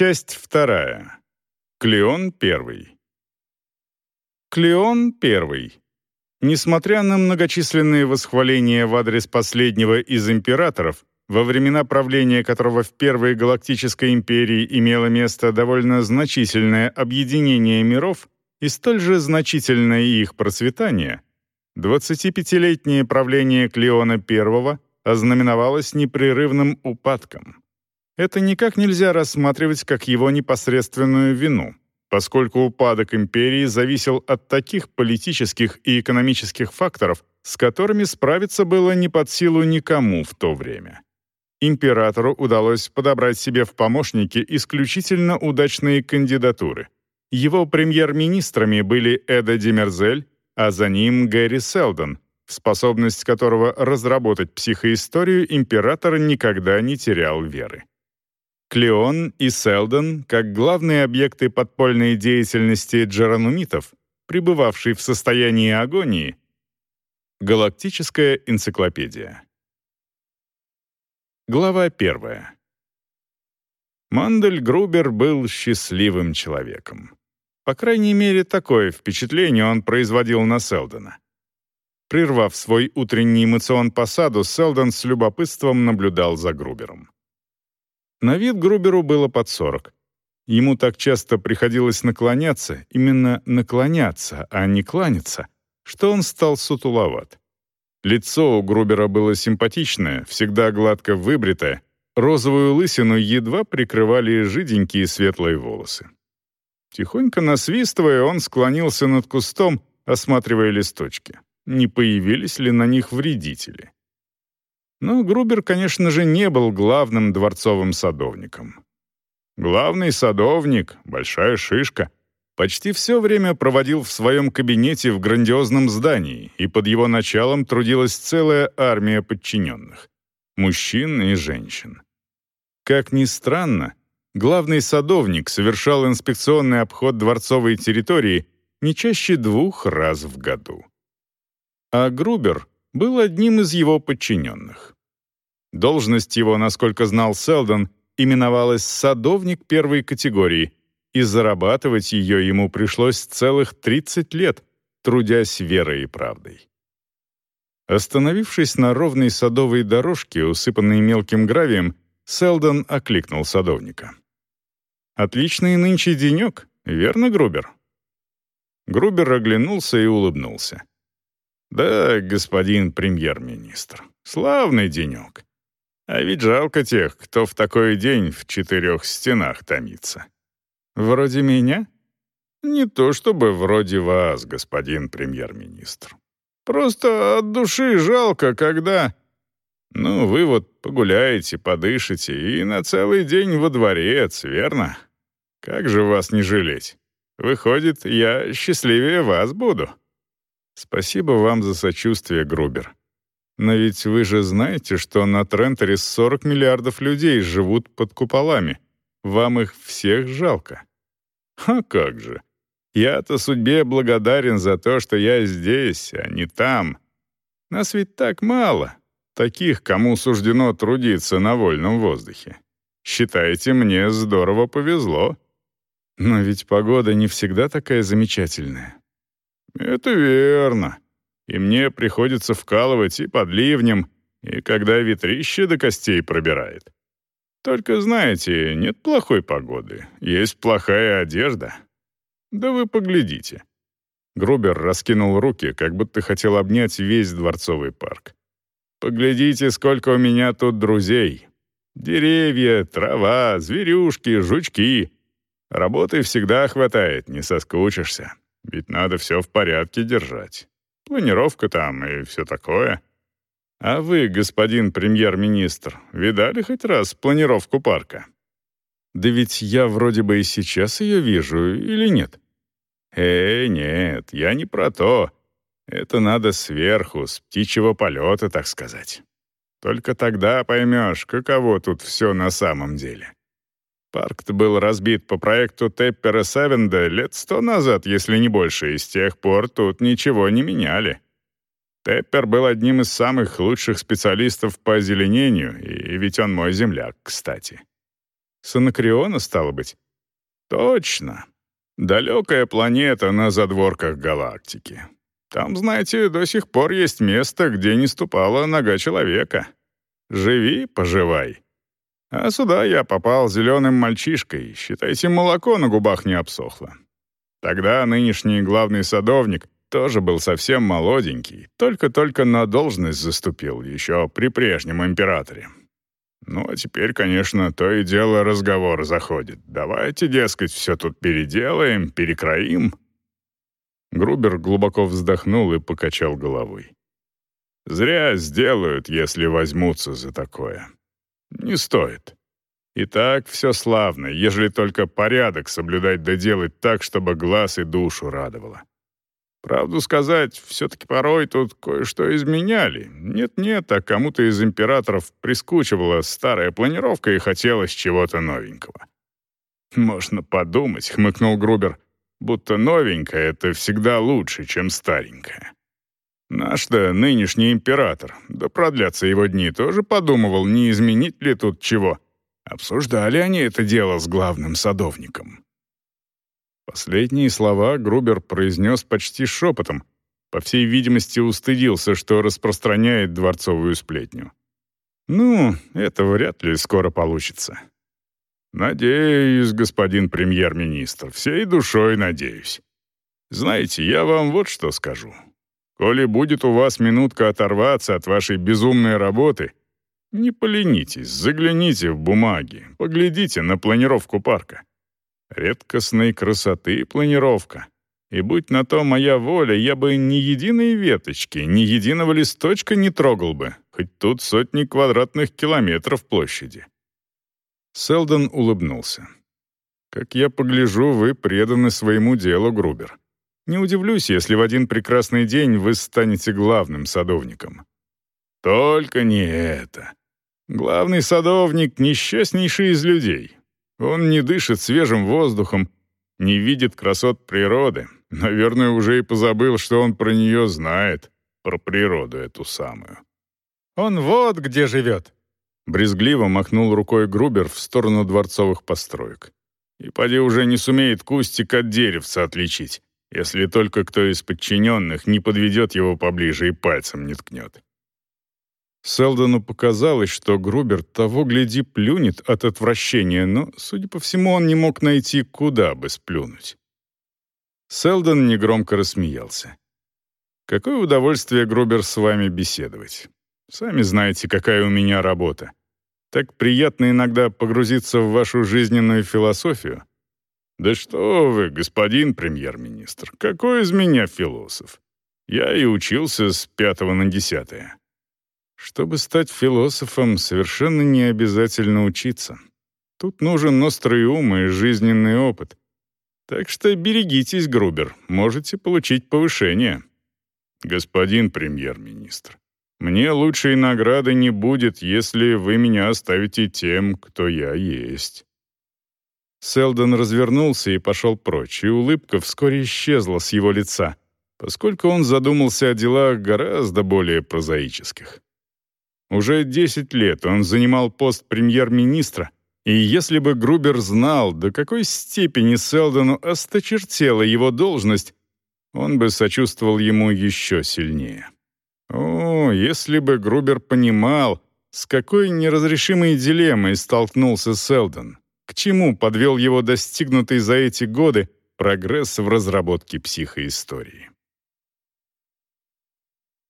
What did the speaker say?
Часть вторая. Клеон первый. Клеон первый. Несмотря на многочисленные восхваления в адрес последнего из императоров, во времена правления которого в Первой Галактической империи имело место довольно значительное объединение миров и столь же значительное их процветание, 25-летнее правление Клеона I ознаменовалось непрерывным упадком. Это никак нельзя рассматривать как его непосредственную вину, поскольку упадок империи зависел от таких политических и экономических факторов, с которыми справиться было не под силу никому в то время императору удалось подобрать себе в помощники исключительно удачные кандидатуры. Его премьер-министрами были Эда Демерзель, а за ним Гэри Селдон, способность которого разработать психоисторию император никогда не терял веры. Клеон и Селдон, как главные объекты подпольной деятельности джеранумитов, пребывавшие в состоянии агонии, Галактическая энциклопедия. Глава первая. Мандель Грубер был счастливым человеком. По крайней мере, такое впечатление он производил на Селдона. Прервав свой утренний эмоцион по саду, Селдон с любопытством наблюдал за Грубером. На вид Груберу было под сорок. Ему так часто приходилось наклоняться, именно наклоняться, а не кланяться, что он стал сутуловат. Лицо у Грубера было симпатичное, всегда гладко выбритое, розовую лысину едва прикрывали жиденькие светлые волосы. Тихонько насвистывая, он склонился над кустом, осматривая листочки. Не появились ли на них вредители? Но Грубер, конечно же, не был главным дворцовым садовником. Главный садовник — большая шишка — почти все время проводил в своем кабинете в грандиозном здании, и под его началом трудилась целая армия подчиненных — мужчин и женщин. Как ни странно, главный садовник совершал инспекционный обход дворцовой территории не чаще двух раз в году. А Грубер был одним из его подчиненных. Должность его, насколько знал Селдон, именовалась «садовник первой категории», и зарабатывать ее ему пришлось целых 30 лет, трудясь верой и правдой. Остановившись на ровной садовой дорожке, усыпанной мелким гравием, Селдон окликнул садовника. «Отличный нынче денек, верно, Грубер?» Грубер оглянулся и улыбнулся. «Да, господин премьер-министр, славный денек. А ведь жалко тех, кто в такой день в четырех стенах томится. Вроде меня? Не то чтобы вроде вас, господин премьер-министр. Просто от души жалко, когда... Ну, вы вот погуляете, подышите и на целый день во дворец, верно? Как же вас не жалеть? Выходит, я счастливее вас буду. Спасибо вам за сочувствие, Грубер. Но ведь вы же знаете, что на Трентере 40 миллиардов людей живут под куполами. Вам их всех жалко. А как же. Я-то судьбе благодарен за то, что я здесь, а не там. Нас ведь так мало, таких, кому суждено трудиться на вольном воздухе. Считаете, мне здорово повезло. Но ведь погода не всегда такая замечательная. Это верно. И мне приходится вкалывать и под ливнем, и когда ветрище до костей пробирает. Только знаете, нет плохой погоды, есть плохая одежда. Да вы поглядите». Грубер раскинул руки, как будто хотел обнять весь дворцовый парк. «Поглядите, сколько у меня тут друзей. Деревья, трава, зверюшки, жучки. Работы всегда хватает, не соскучишься. Ведь надо все в порядке держать. Планировка там и все такое. А вы, господин премьер-министр, видали хоть раз планировку парка? Да ведь я вроде бы и сейчас ее вижу, или нет? Э, нет, я не про то. Это надо сверху, с птичьего полета, так сказать. Только тогда поймешь, каково тут все на самом деле. Парк-то был разбит по проекту Теппера Савенда лет сто назад, если не больше, и с тех пор тут ничего не меняли. Теппер был одним из самых лучших специалистов по озеленению, и ведь он мой земляк, кстати. С Анакреона, стало быть? Точно. Далекая планета на задворках галактики. Там, знаете, до сих пор есть место, где не ступала нога человека. Живи, поживай. А сюда я попал зеленым мальчишкой, считайте, молоко на губах не обсохло. Тогда нынешний главный садовник тоже был совсем молоденький, только-только на должность заступил, еще при прежнем императоре. Ну, а теперь, конечно, то и дело разговор заходит. Давайте, дескать, все тут переделаем, перекроим. Грубер глубоко вздохнул и покачал головой. Зря сделают, если возьмутся за такое. Не стоит. И так все славно, ежели только порядок соблюдать да делать так, чтобы глаз и душу радовало. Правду сказать, все-таки порой тут кое-что изменяли. Нет-нет, а кому-то из императоров прискучивала старая планировка и хотелось чего-то новенького. «Можно подумать», — хмыкнул Грубер, «будто новенькое — это всегда лучше, чем старенькое». Наш-то нынешний император, да продлятся его дни, тоже подумывал, не изменить ли тут чего. Обсуждали они это дело с главным садовником. Последние слова Грубер произнес почти шепотом. По всей видимости, устыдился, что распространяет дворцовую сплетню. «Ну, это вряд ли скоро получится». «Надеюсь, господин премьер-министр, всей душой надеюсь. Знаете, я вам вот что скажу. Коли будет у вас минутка оторваться от вашей безумной работы, не поленитесь, загляните в бумаги, поглядите на планировку парка. Редкостной красоты планировка. И будь на то моя воля, я бы ни единой веточки, ни единого листочка не трогал бы, хоть тут сотни квадратных километров площади. Селдон улыбнулся. «Как я погляжу, вы преданы своему делу, Грубер. Не удивлюсь, если в один прекрасный день вы станете главным садовником». «Только не это. Главный садовник — несчастнейший из людей. Он не дышит свежим воздухом, не видит красот природы. Наверное, уже и позабыл, что он про нее знает, про природу эту самую. «Он вот где живет!» Брезгливо махнул рукой Грубер в сторону дворцовых построек. «И поди уже не сумеет кустик от деревца отличить, если только кто из подчиненных не подведет его поближе и пальцем не ткнет. Селдону показалось, что Грубер того гляди плюнет от отвращения, но, судя по всему, он не мог найти, куда бы сплюнуть. Селдон негромко рассмеялся. «Какое удовольствие, Грубер, с вами беседовать. Сами знаете, какая у меня работа. Так приятно иногда погрузиться в вашу жизненную философию. Да что вы, господин премьер-министр, какой из меня философ? Я и учился с пятого на десятое. Чтобы стать философом, совершенно не обязательно учиться. Тут нужен острый ум и жизненный опыт. Так что берегитесь, Грубер, можете получить повышение. Господин премьер-министр, мне лучшей награды не будет, если вы меня оставите тем, кто я есть. Селдон развернулся и пошел прочь, и улыбка вскоре исчезла с его лица, поскольку он задумался о делах гораздо более прозаических. Уже 10 лет он занимал пост премьер-министра, и если бы Грубер знал, до какой степени Селдону осточертела его должность, он бы сочувствовал ему еще сильнее. О, если бы Грубер понимал, с какой неразрешимой дилеммой столкнулся Селдон, к чему подвел его достигнутый за эти годы прогресс в разработке психоистории.